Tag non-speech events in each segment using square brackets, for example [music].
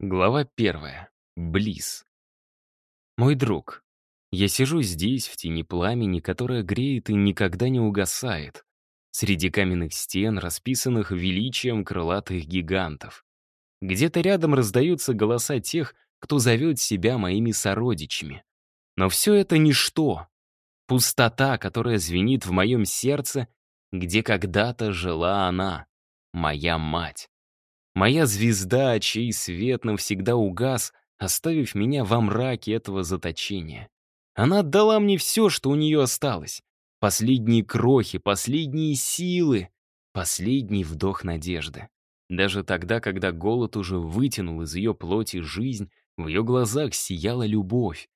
Глава первая. Близ. Мой друг, я сижу здесь, в тени пламени, которое греет и никогда не угасает, среди каменных стен, расписанных величием крылатых гигантов. Где-то рядом раздаются голоса тех, кто зовет себя моими сородичами. Но все это ничто. Пустота, которая звенит в моем сердце, где когда-то жила она, моя мать. Моя звезда, чей свет навсегда угас, оставив меня во мраке этого заточения. Она отдала мне все, что у нее осталось. Последние крохи, последние силы, последний вдох надежды. Даже тогда, когда голод уже вытянул из ее плоти жизнь, в ее глазах сияла любовь.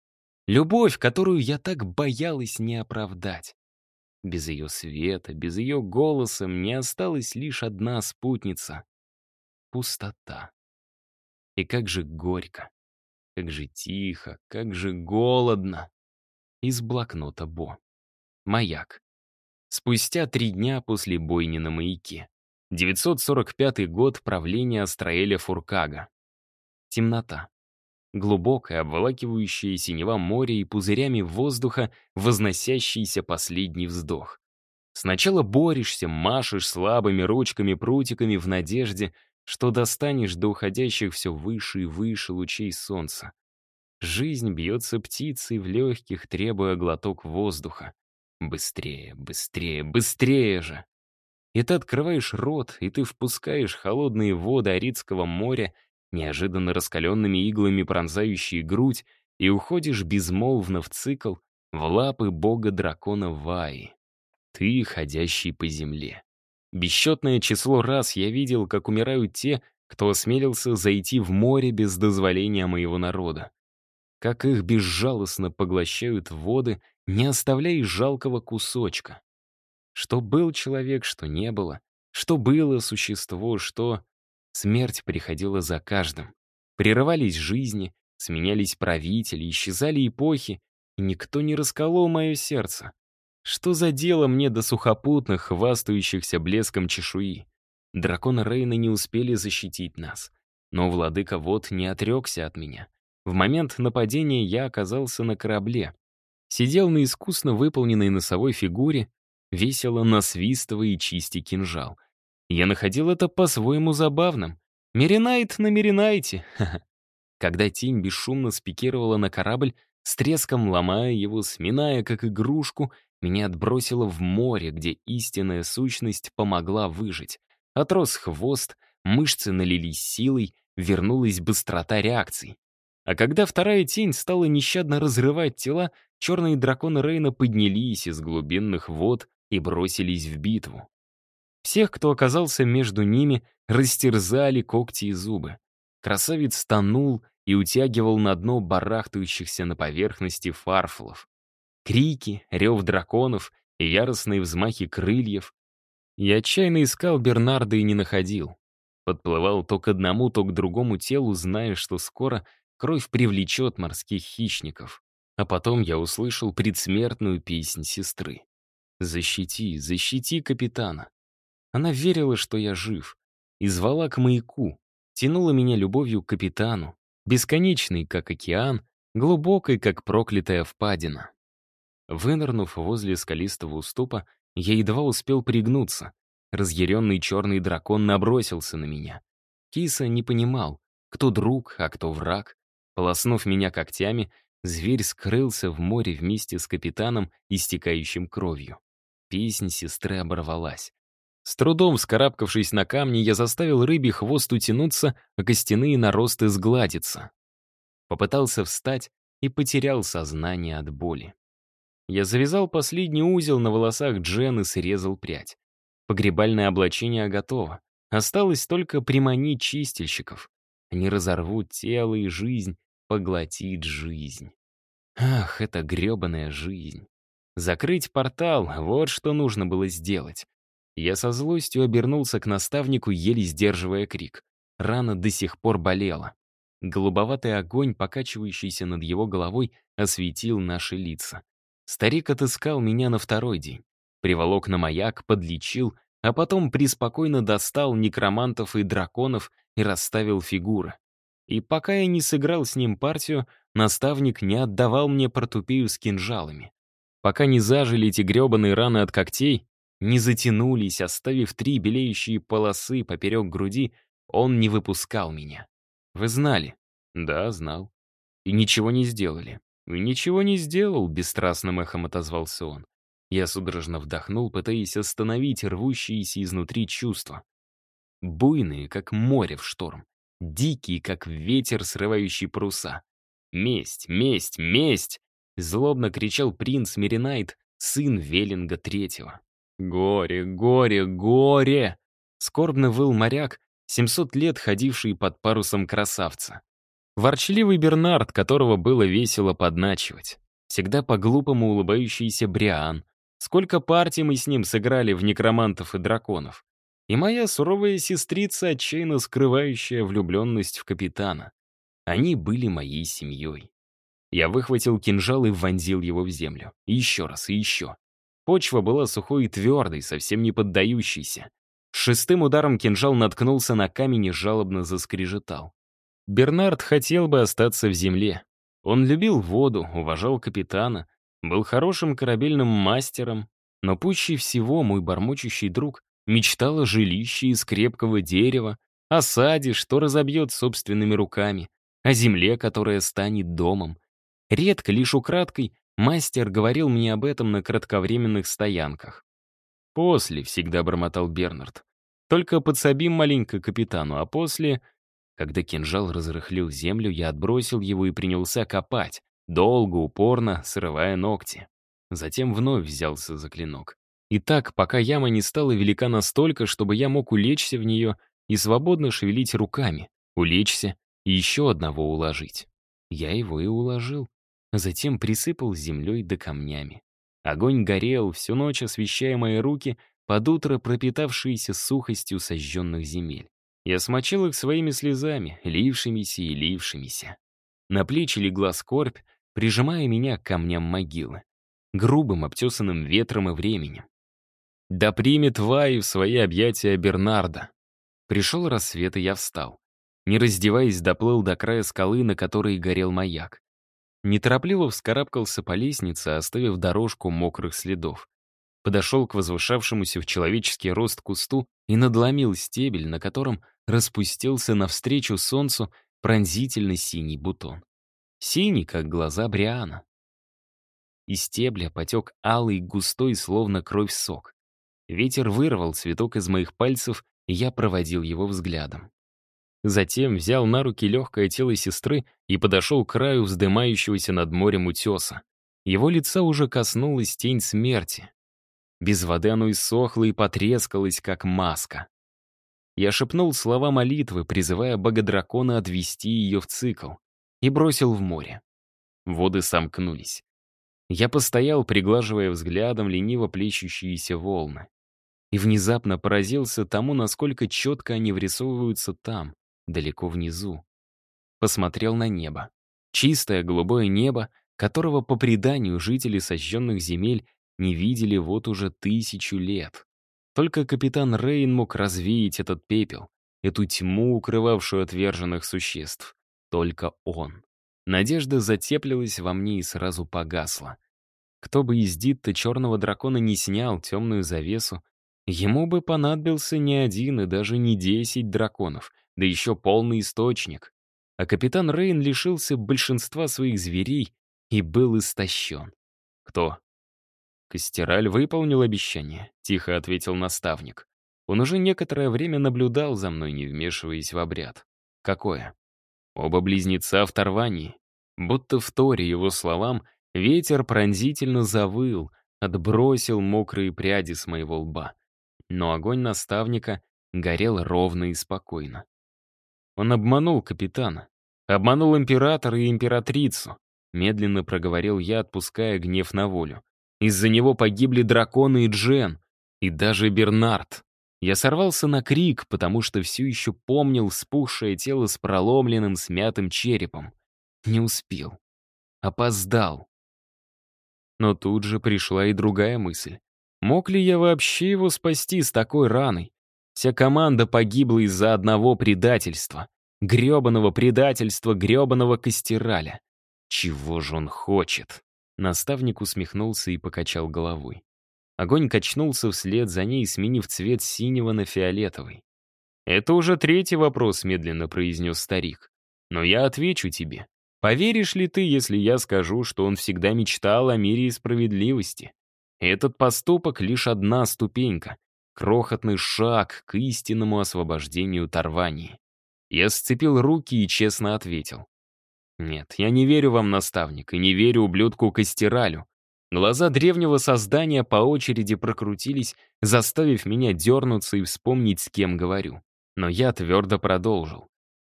Любовь, которую я так боялась не оправдать. Без ее света, без ее голоса мне осталась лишь одна спутница Пустота. И как же горько, как же тихо, как же голодно. Из блокнота Бо. Маяк. Спустя три дня после бойни на маяке. 945 год правления Астраэля Фуркага. Темнота. Глубокое, обволакивающее синева море и пузырями воздуха возносящийся последний вздох. Сначала борешься, машешь слабыми ручками-прутиками в надежде, что достанешь до уходящих все выше и выше лучей солнца. Жизнь бьется птицей в легких, требуя глоток воздуха. Быстрее, быстрее, быстрее же! И ты открываешь рот, и ты впускаешь холодные воды Аридского моря, неожиданно раскаленными иглами пронзающие грудь, и уходишь безмолвно в цикл в лапы бога-дракона Ваи. Ты, ходящий по земле. Бесчетное число раз я видел, как умирают те, кто осмелился зайти в море без дозволения моего народа. Как их безжалостно поглощают воды, не оставляя жалкого кусочка. Что был человек, что не было, что было существо, что... Смерть приходила за каждым. Прерывались жизни, сменялись правители, исчезали эпохи, и никто не расколол мое сердце. Что за дело мне до сухопутных, хвастающихся блеском чешуи? Дракона Рейна не успели защитить нас. Но владыка вот не отрекся от меня. В момент нападения я оказался на корабле. Сидел на искусно выполненной носовой фигуре, весело насвистывая и чисти кинжал. Я находил это по-своему забавным. Меринайт на Меринайте. [laughs] Когда тень бесшумно спикировала на корабль, с треском ломая его, сминая как игрушку меня отбросило в море, где истинная сущность помогла выжить. Отрос хвост, мышцы налились силой, вернулась быстрота реакций. А когда вторая тень стала нещадно разрывать тела, черные драконы Рейна поднялись из глубинных вод и бросились в битву. Всех, кто оказался между ними, растерзали когти и зубы. Красавец тонул и утягивал на дно барахтающихся на поверхности фарфлов. Крики, рев драконов и яростные взмахи крыльев. Я отчаянно искал Бернарда и не находил. Подплывал то к одному, то к другому телу, зная, что скоро кровь привлечет морских хищников. А потом я услышал предсмертную песнь сестры. «Защити, защити капитана». Она верила, что я жив, и звала к маяку, тянула меня любовью к капитану, бесконечный, как океан, глубокой, как проклятая впадина. Вынырнув возле скалистого уступа, я едва успел пригнуться. Разъяренный черный дракон набросился на меня. Киса не понимал, кто друг, а кто враг. Полоснув меня когтями, зверь скрылся в море вместе с капитаном, истекающим кровью. Песнь сестры оборвалась. С трудом вскарабкавшись на камни, я заставил рыбий хвост утянуться, а костяные наросты сгладиться. Попытался встать и потерял сознание от боли. Я завязал последний узел на волосах Джен и срезал прядь. Погребальное облачение готово. Осталось только приманить чистильщиков. Они разорвут тело и жизнь, поглотит жизнь. Ах, это грёбаная жизнь. Закрыть портал — вот что нужно было сделать. Я со злостью обернулся к наставнику, еле сдерживая крик. Рана до сих пор болела. Голубоватый огонь, покачивающийся над его головой, осветил наши лица. Старик отыскал меня на второй день. Приволок на маяк, подлечил, а потом приспокойно достал некромантов и драконов и расставил фигуры. И пока я не сыграл с ним партию, наставник не отдавал мне портупею с кинжалами. Пока не зажили эти грёбаные раны от когтей, не затянулись, оставив три белеющие полосы поперек груди, он не выпускал меня. Вы знали? Да, знал. И ничего не сделали. «Ничего не сделал», — бесстрастным эхом отозвался он. Я судорожно вдохнул, пытаясь остановить рвущиеся изнутри чувства. Буйные, как море в шторм. Дикие, как ветер, срывающий паруса. «Месть! Месть! Месть!» — злобно кричал принц Меринайт, сын Веллинга Третьего. «Горе! Горе! Горе!» — скорбно выл моряк, 700 лет ходивший под парусом красавца. Ворчливый Бернард, которого было весело подначивать. Всегда по-глупому улыбающийся Бриан. Сколько партий мы с ним сыграли в некромантов и драконов. И моя суровая сестрица, отчаянно скрывающая влюбленность в капитана. Они были моей семьей. Я выхватил кинжал и вонзил его в землю. И еще раз, и еще. Почва была сухой и твердой, совсем не поддающейся. Шестым ударом кинжал наткнулся на камень и жалобно заскрежетал. Бернард хотел бы остаться в земле. Он любил воду, уважал капитана, был хорошим корабельным мастером, но пуще всего мой бормочущий друг мечтал о жилище из крепкого дерева, о саде, что разобьет собственными руками, о земле, которая станет домом. Редко, лишь украдкой, мастер говорил мне об этом на кратковременных стоянках. «После», — всегда бормотал Бернард. «Только подсобим маленько капитану, а после когда кинжал разрыхлил землю, я отбросил его и принялся копать, долго, упорно, срывая ногти. Затем вновь взялся за клинок. И так, пока яма не стала велика настолько, чтобы я мог улечься в нее и свободно шевелить руками, улечься и еще одного уложить. Я его и уложил. Затем присыпал землей да камнями. Огонь горел, всю ночь освещая мои руки, под утро пропитавшиеся сухостью сожженных земель. Я смочил их своими слезами, лившимися и лившимися. На плечи легла скорбь, прижимая меня к камням могилы, грубым, обтесанным ветром и временем. Да примет Ваи в свои объятия Бернарда. Пришел рассвет, и я встал. Не раздеваясь, доплыл до края скалы, на которой горел маяк. Неторопливо вскарабкался по лестнице, оставив дорожку мокрых следов. Подошел к возвышавшемуся в человеческий рост кусту и надломил стебель, на котором распустился навстречу солнцу пронзительно синий бутон. Синий, как глаза Бриана. Из стебля потек алый, густой, словно кровь сок. Ветер вырвал цветок из моих пальцев, и я проводил его взглядом. Затем взял на руки легкое тело сестры и подошел к краю вздымающегося над морем утеса. Его лица уже коснулась тень смерти. Без воды оно иссохло и потрескалось, как маска. Я шепнул слова молитвы, призывая бога-дракона отвести ее в цикл, и бросил в море. Воды сомкнулись. Я постоял, приглаживая взглядом лениво плещущиеся волны. И внезапно поразился тому, насколько четко они врисовываются там, далеко внизу. Посмотрел на небо. Чистое голубое небо, которого, по преданию, жители сожженных земель не видели вот уже тысячу лет. Только капитан Рейн мог развеять этот пепел, эту тьму, укрывавшую отверженных существ. Только он. Надежда затеплилась во мне и сразу погасла. Кто бы из Дитта черного дракона не снял темную завесу, ему бы понадобился не один и даже не десять драконов, да еще полный источник. А капитан Рейн лишился большинства своих зверей и был истощен. Кто? «Костераль выполнил обещание», — тихо ответил наставник. Он уже некоторое время наблюдал за мной, не вмешиваясь в обряд. «Какое?» «Оба близнеца в Тарвании». Будто в торе его словам, ветер пронзительно завыл, отбросил мокрые пряди с моего лба. Но огонь наставника горел ровно и спокойно. Он обманул капитана, обманул императора и императрицу, медленно проговорил я, отпуская гнев на волю. Из-за него погибли драконы и Джен, и даже Бернард. Я сорвался на крик, потому что все еще помнил спухшее тело с проломленным, смятым черепом. Не успел. Опоздал. Но тут же пришла и другая мысль. Мог ли я вообще его спасти с такой раной? Вся команда погибла из-за одного предательства. грёбаного предательства грёбаного Костераля. Чего же он хочет? Наставник усмехнулся и покачал головой. Огонь качнулся вслед за ней, сменив цвет синего на фиолетовый. «Это уже третий вопрос», — медленно произнес старик. «Но я отвечу тебе. Поверишь ли ты, если я скажу, что он всегда мечтал о мире и справедливости? Этот поступок — лишь одна ступенька, крохотный шаг к истинному освобождению Тарвании». Я сцепил руки и честно ответил. Нет, я не верю вам, наставник, и не верю ублюдку Костералю. Глаза древнего создания по очереди прокрутились, заставив меня дернуться и вспомнить, с кем говорю. Но я твердо продолжил.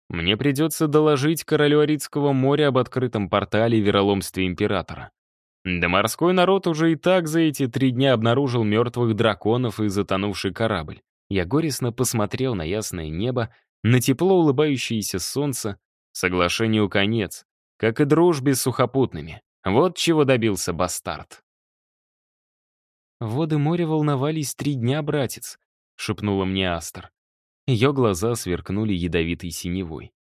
Мне придется доложить королю Арицкого моря об открытом портале и вероломстве императора. Да морской народ уже и так за эти три дня обнаружил мертвых драконов и затонувший корабль. Я горестно посмотрел на ясное небо, на тепло улыбающееся солнце, Соглашению конец, как и дружбе с сухопутными. Вот чего добился бастард. «Воды моря волновались три дня, братец», — шепнула мне Астер. Ее глаза сверкнули ядовитой синевой.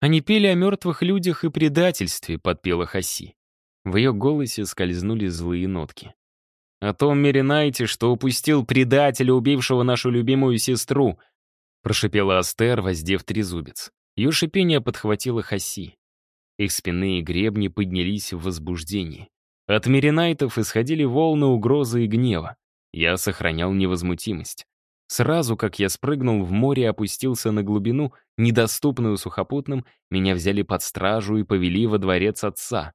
«Они пели о мертвых людях и предательстве», — подпела Хаси. В ее голосе скользнули злые нотки. «О том мире Найте, что упустил предателя, убившего нашу любимую сестру», — прошипела Астер, воздев трезубец. Ее шипение подхватило Хаси. Их спины и гребни поднялись в возбуждении. От меринайтов исходили волны угрозы и гнева. Я сохранял невозмутимость. Сразу, как я спрыгнул в море и опустился на глубину, недоступную сухопутным, меня взяли под стражу и повели во дворец отца.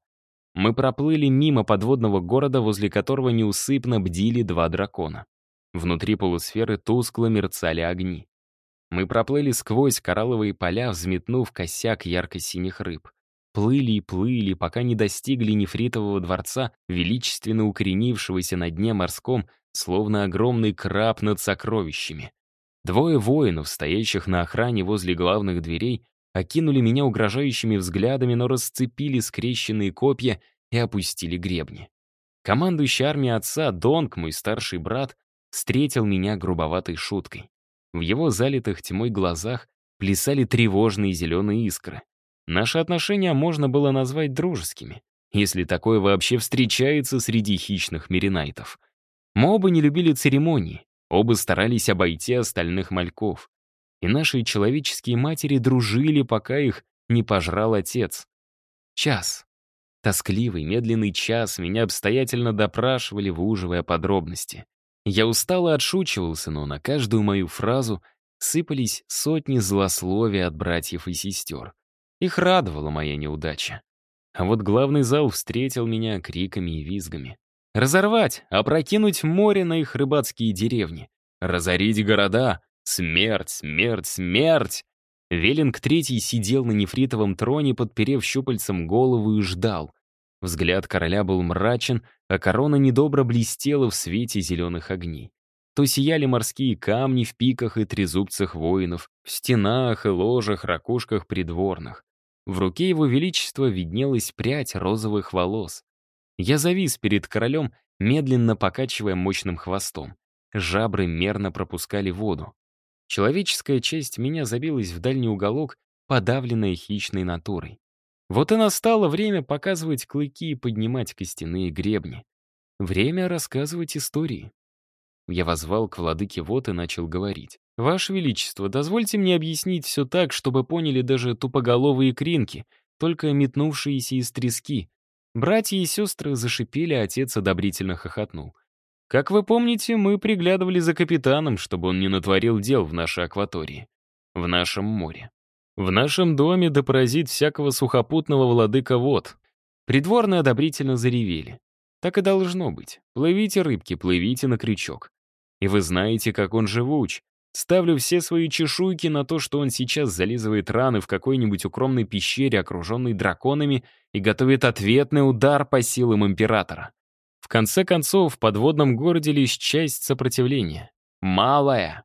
Мы проплыли мимо подводного города, возле которого неусыпно бдили два дракона. Внутри полусферы тускло мерцали огни. Мы проплыли сквозь коралловые поля, взметнув косяк ярко-синих рыб. Плыли и плыли, пока не достигли нефритового дворца, величественно укоренившегося на дне морском, словно огромный краб над сокровищами. Двое воинов, стоящих на охране возле главных дверей, окинули меня угрожающими взглядами, но расцепили скрещенные копья и опустили гребни. Командующий армией отца, Донг, мой старший брат, встретил меня грубоватой шуткой. В его залитых тьмой глазах плясали тревожные зеленые искры. Наши отношения можно было назвать дружескими, если такое вообще встречается среди хищных меринайтов. Мы оба не любили церемонии, оба старались обойти остальных мальков. И наши человеческие матери дружили, пока их не пожрал отец. Час. Тоскливый, медленный час меня обстоятельно допрашивали, выуживая подробности. Я устало отшучивался, но на каждую мою фразу сыпались сотни злословий от братьев и сестер. Их радовала моя неудача. А вот главный зал встретил меня криками и визгами. Разорвать, опрокинуть море на их рыбацкие деревни. Разорить города. Смерть, смерть, смерть. Велинг Третий сидел на нефритовом троне, подперев щупальцем голову и ждал, Взгляд короля был мрачен, а корона недобро блестела в свете зеленых огней. То сияли морские камни в пиках и трезубцах воинов, в стенах и ложах, ракушках придворных. В руке его величества виднелась прядь розовых волос. Я завис перед королем, медленно покачивая мощным хвостом. Жабры мерно пропускали воду. Человеческая честь меня забилась в дальний уголок, подавленная хищной натурой. Вот и настало время показывать клыки и поднимать костяные гребни. Время рассказывать истории. Я возвал к владыке вот и начал говорить. «Ваше Величество, дозвольте мне объяснить все так, чтобы поняли даже тупоголовые кринки, только метнувшиеся из трески». Братья и сестры зашипели, а отец одобрительно хохотнул. «Как вы помните, мы приглядывали за капитаном, чтобы он не натворил дел в нашей акватории, в нашем море. В нашем доме да всякого сухопутного владыка вод. Придворные одобрительно заревели. Так и должно быть. Плывите, рыбки, плывите на крючок. И вы знаете, как он живуч. Ставлю все свои чешуйки на то, что он сейчас зализывает раны в какой-нибудь укромной пещере, окруженной драконами, и готовит ответный удар по силам императора. В конце концов, в подводном городе лишь часть сопротивления. Малая.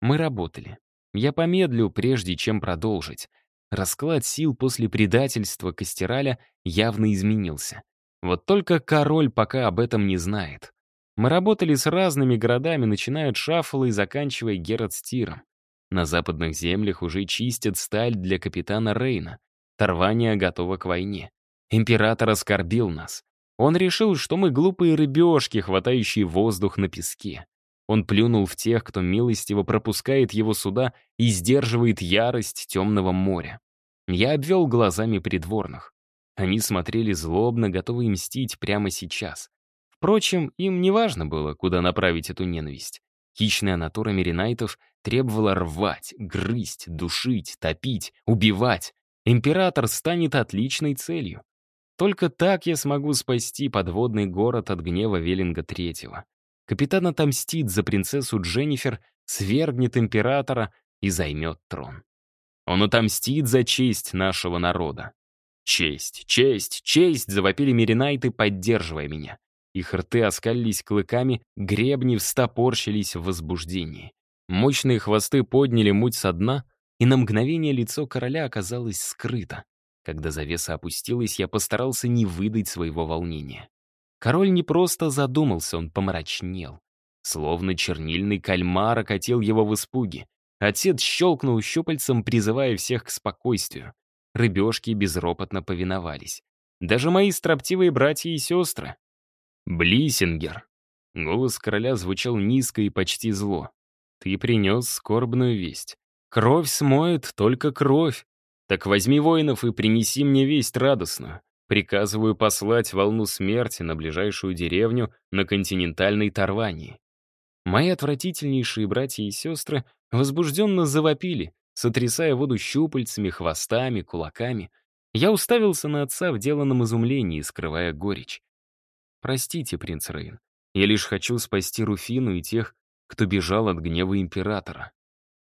Мы работали. Я помедлю, прежде чем продолжить. Расклад сил после предательства Костераля явно изменился. Вот только король пока об этом не знает. Мы работали с разными городами, начиная от Шаффала и заканчивая Геродстиром. На западных землях уже чистят сталь для капитана Рейна. Тарвания готова к войне. Император оскорбил нас. Он решил, что мы глупые рыбешки, хватающие воздух на песке. Он плюнул в тех, кто милостиво пропускает его суда и сдерживает ярость темного моря. Я обвел глазами придворных. Они смотрели злобно, готовые мстить прямо сейчас. Впрочем, им не важно было, куда направить эту ненависть. Хищная натура меринайтов требовала рвать, грызть, душить, топить, убивать. Император станет отличной целью. Только так я смогу спасти подводный город от гнева Велинга Третьего. Капитан отомстит за принцессу Дженнифер, свергнет императора и займет трон. Он отомстит за честь нашего народа. «Честь! Честь! Честь!» — завопили меринайты, поддерживая меня. Их рты оскалились клыками, гребни встопорщились в возбуждении. Мощные хвосты подняли муть со дна, и на мгновение лицо короля оказалось скрыто. Когда завеса опустилась, я постарался не выдать своего волнения. Король не просто задумался, он помрачнел. Словно чернильный кальмар окатил его в испуге. Отец щелкнул щупальцем, призывая всех к спокойствию. Рыбешки безропотно повиновались. Даже мои строптивые братья и сестры. «Блиссингер!» Голос короля звучал низко и почти зло. «Ты принес скорбную весть. Кровь смоет, только кровь. Так возьми воинов и принеси мне весть радостную. Приказываю послать волну смерти на ближайшую деревню на континентальной Тарвании. Мои отвратительнейшие братья и сестры возбужденно завопили, сотрясая воду щупальцами, хвостами, кулаками. Я уставился на отца в деланном изумлении, скрывая горечь. «Простите, принц Рейн, я лишь хочу спасти Руфину и тех, кто бежал от гнева императора».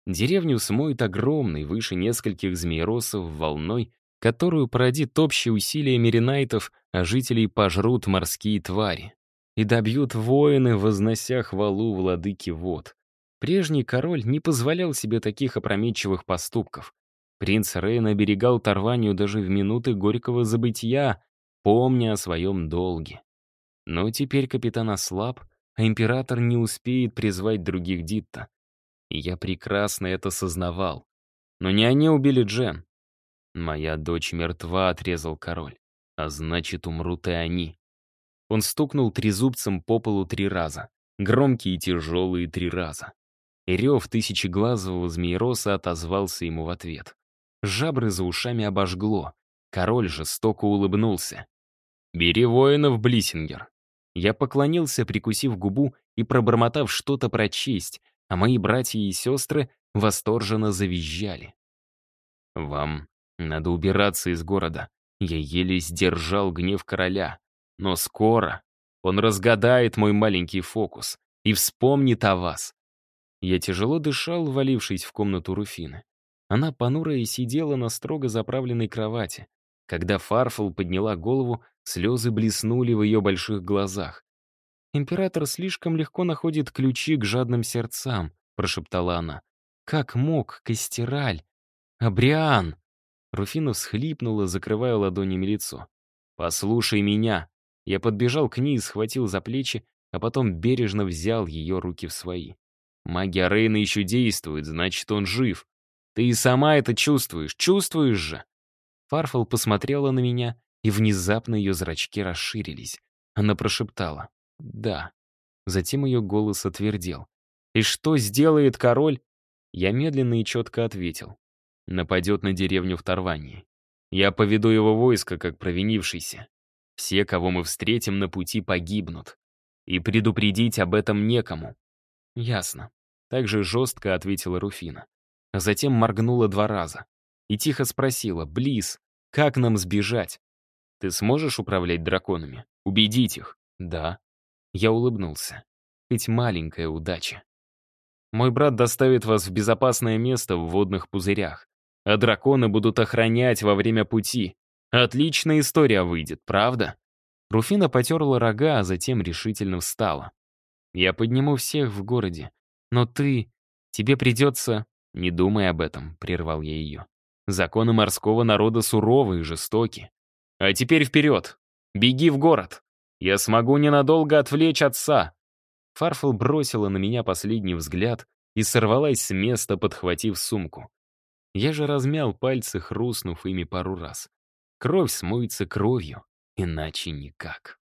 Деревню смоет огромный, выше нескольких змееросов волной, которую породит общие усилия миринайтов, а жителей пожрут морские твари. И добьют воины, вознося хвалу владыки вод. Прежний король не позволял себе таких опрометчивых поступков. Принц Рейн оберегал Тарванию даже в минуты горького забытия, помня о своем долге. Но теперь капитан ослаб, а император не успеет призвать других Дитта. И я прекрасно это сознавал. Но не они убили Джен. «Моя дочь мертва», — отрезал король. «А значит, умрут и они». Он стукнул трезубцем по полу три раза. Громкие и тяжелые три раза. И рев тысячеглазового змеероса отозвался ему в ответ. Жабры за ушами обожгло. Король жестоко улыбнулся. «Бери воинов, Блиссингер!» Я поклонился, прикусив губу и пробормотав что-то про честь, а мои братья и сестры восторженно завизжали. «Вам надо убираться из города. Я еле сдержал гнев короля. Но скоро он разгадает мой маленький фокус и вспомнит о вас. Я тяжело дышал, валившись в комнату Руфины. Она понурая и сидела на строго заправленной кровати. Когда Фарфол подняла голову, слезы блеснули в ее больших глазах. «Император слишком легко находит ключи к жадным сердцам», — прошептала она. «Как мог, Костераль? Абриан!» Руфина всхлипнула, закрывая ладонями лицо. «Послушай меня!» Я подбежал к ней и схватил за плечи, а потом бережно взял ее руки в свои. «Магия Рейна еще действует, значит, он жив. Ты и сама это чувствуешь, чувствуешь же!» Фарфол посмотрела на меня, и внезапно ее зрачки расширились. Она прошептала «Да». Затем ее голос отвердел. «И что сделает король?» Я медленно и четко ответил нападет на деревню в Тарвании. Я поведу его войско, как провинившийся. Все, кого мы встретим на пути, погибнут. И предупредить об этом некому. Ясно. Также жестко ответила Руфина. А затем моргнула два раза. И тихо спросила, Близ, как нам сбежать? Ты сможешь управлять драконами? Убедить их? Да. Я улыбнулся. Ведь маленькая удача. Мой брат доставит вас в безопасное место в водных пузырях а драконы будут охранять во время пути. Отличная история выйдет, правда?» Руфина потерла рога, а затем решительно встала. «Я подниму всех в городе. Но ты... Тебе придется...» «Не думай об этом», — прервал я ее. «Законы морского народа суровы и жестоки. А теперь вперед! Беги в город! Я смогу ненадолго отвлечь отца!» Фарфел бросила на меня последний взгляд и сорвалась с места, подхватив сумку. Я же размял пальцы, хрустнув ими пару раз. Кровь смоется кровью, иначе никак.